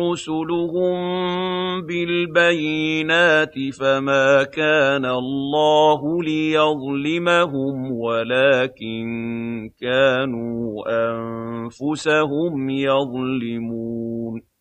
رُسُلُهُم بِالْبَيِّنَاتِ فَمَا كَانَ اللَّهُ لِيَظْلِمَهُمْ وَلَٰكِن كَانُوا أَنفُسَهُمْ يَظْلِمُونَ.